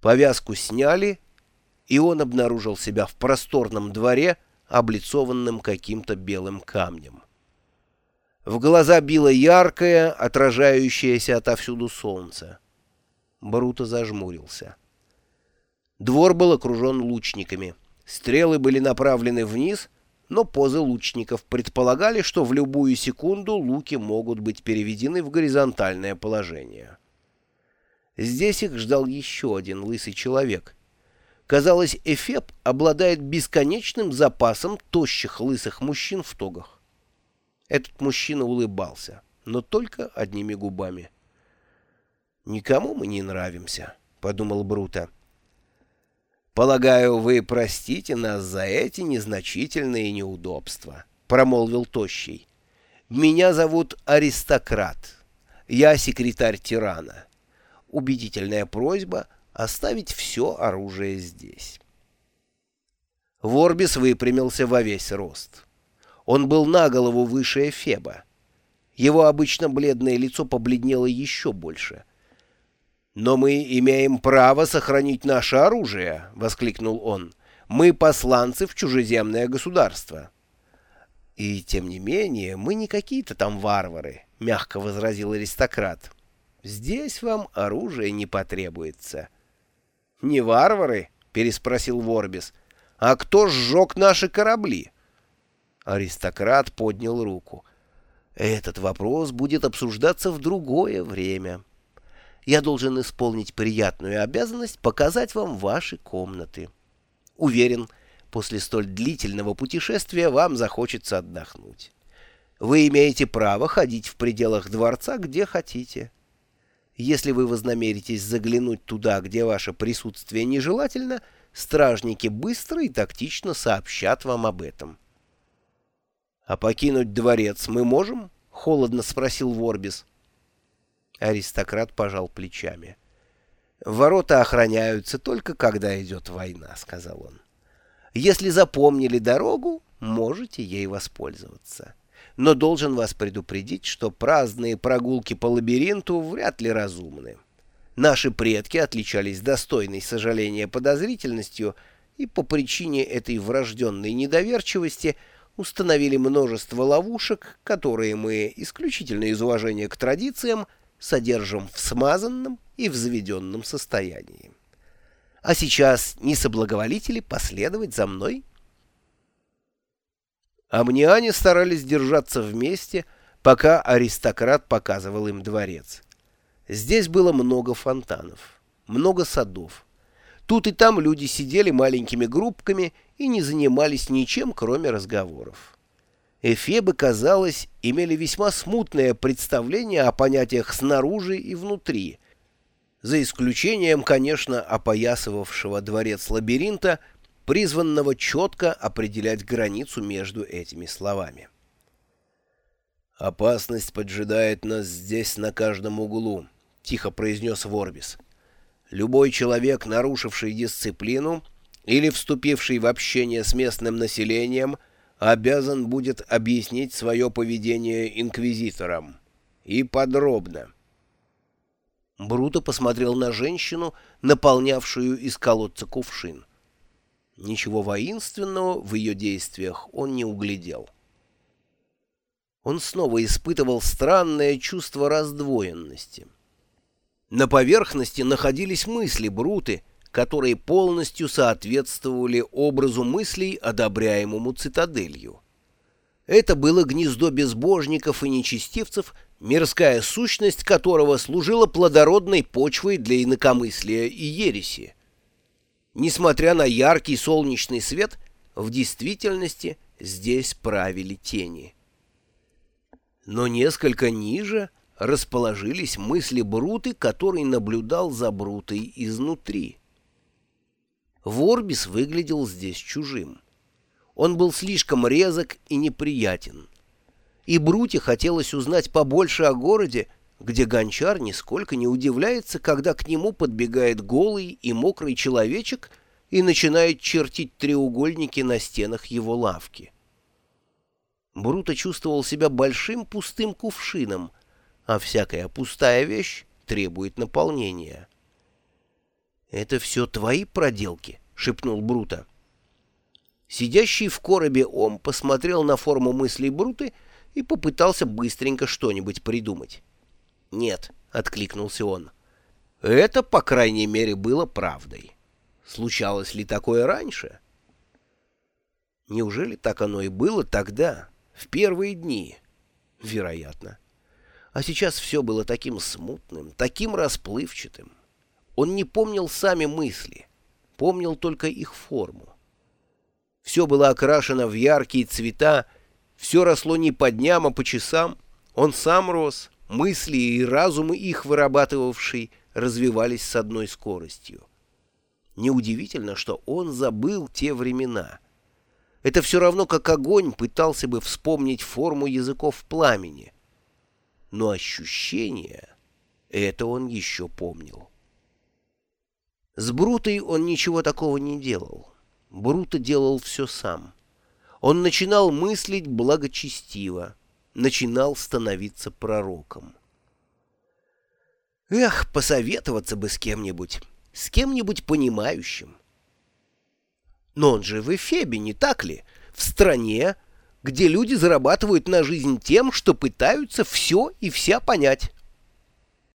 Повязку сняли, и он обнаружил себя в просторном дворе, облицованным каким-то белым камнем. В глаза било яркое, отражающееся отовсюду солнце. Бруто зажмурился. Двор был окружен лучниками. Стрелы были направлены вниз, но позы лучников предполагали, что в любую секунду луки могут быть переведены в горизонтальное положение. Здесь их ждал еще один лысый человек. Казалось, Эфеп обладает бесконечным запасом тощих лысых мужчин в тогах. Этот мужчина улыбался, но только одними губами. «Никому мы не нравимся», — подумал Бруто. «Полагаю, вы простите нас за эти незначительные неудобства», — промолвил Тощий. «Меня зовут Аристократ. Я секретарь тирана. Убедительная просьба оставить все оружие здесь». Ворбис выпрямился во весь рост. Он был на голову выше Эфеба. Его обычно бледное лицо побледнело еще больше — «Но мы имеем право сохранить наше оружие!» — воскликнул он. «Мы посланцы в чужеземное государство!» «И тем не менее, мы не какие-то там варвары», — мягко возразил аристократ. «Здесь вам оружие не потребуется». «Не варвары?» — переспросил Ворбис. «А кто сжег наши корабли?» Аристократ поднял руку. «Этот вопрос будет обсуждаться в другое время» я должен исполнить приятную обязанность показать вам ваши комнаты. Уверен, после столь длительного путешествия вам захочется отдохнуть. Вы имеете право ходить в пределах дворца, где хотите. Если вы вознамеритесь заглянуть туда, где ваше присутствие нежелательно, стражники быстро и тактично сообщат вам об этом. — А покинуть дворец мы можем? — холодно спросил Ворбис. Аристократ пожал плечами. «Ворота охраняются только когда идет война», — сказал он. «Если запомнили дорогу, можете ей воспользоваться. Но должен вас предупредить, что праздные прогулки по лабиринту вряд ли разумны. Наши предки отличались достойной сожаления подозрительностью и по причине этой врожденной недоверчивости установили множество ловушек, которые мы, исключительно из уважения к традициям, содержим в смазанном и взведенном состоянии. А сейчас не соблаговолите ли последовать за мной? Амниане старались держаться вместе, пока аристократ показывал им дворец. Здесь было много фонтанов, много садов. Тут и там люди сидели маленькими группками и не занимались ничем, кроме разговоров. Эфебы, казалось, имели весьма смутное представление о понятиях снаружи и внутри, за исключением, конечно, опоясывавшего дворец лабиринта, призванного четко определять границу между этими словами. «Опасность поджидает нас здесь на каждом углу», — тихо произнес Ворбис. «Любой человек, нарушивший дисциплину или вступивший в общение с местным населением — обязан будет объяснить свое поведение инквизиторам. И подробно. Бруто посмотрел на женщину, наполнявшую из колодца кувшин. Ничего воинственного в ее действиях он не углядел. Он снова испытывал странное чувство раздвоенности. На поверхности находились мысли Бруты — которые полностью соответствовали образу мыслей, одобряемому цитаделью. Это было гнездо безбожников и нечестивцев, мирская сущность которого служила плодородной почвой для инакомыслия и ереси. Несмотря на яркий солнечный свет, в действительности здесь правили тени. Но несколько ниже расположились мысли Бруты, который наблюдал за Брутой изнутри. Ворбис выглядел здесь чужим. Он был слишком резок и неприятен. И Бруте хотелось узнать побольше о городе, где гончар нисколько не удивляется, когда к нему подбегает голый и мокрый человечек и начинает чертить треугольники на стенах его лавки. Бруто чувствовал себя большим пустым кувшином, а всякая пустая вещь требует наполнения. «Это все твои проделки?» — шепнул Брута. Сидящий в коробе Ом посмотрел на форму мыслей Бруты и попытался быстренько что-нибудь придумать. «Нет», — откликнулся он, — «это, по крайней мере, было правдой. Случалось ли такое раньше?» Неужели так оно и было тогда, в первые дни? Вероятно. А сейчас все было таким смутным, таким расплывчатым. Он не помнил сами мысли, помнил только их форму. Все было окрашено в яркие цвета, все росло не по дням, а по часам. Он сам рос, мысли и разумы их вырабатывавший развивались с одной скоростью. Неудивительно, что он забыл те времена. Это все равно, как огонь пытался бы вспомнить форму языков пламени. Но ощущение — это он еще помнил. С Брутой он ничего такого не делал. Бруто делал все сам. Он начинал мыслить благочестиво, начинал становиться пророком. Эх, посоветоваться бы с кем-нибудь, с кем-нибудь понимающим. Но он же в Эфебе, не так ли? В стране, где люди зарабатывают на жизнь тем, что пытаются все и вся понять.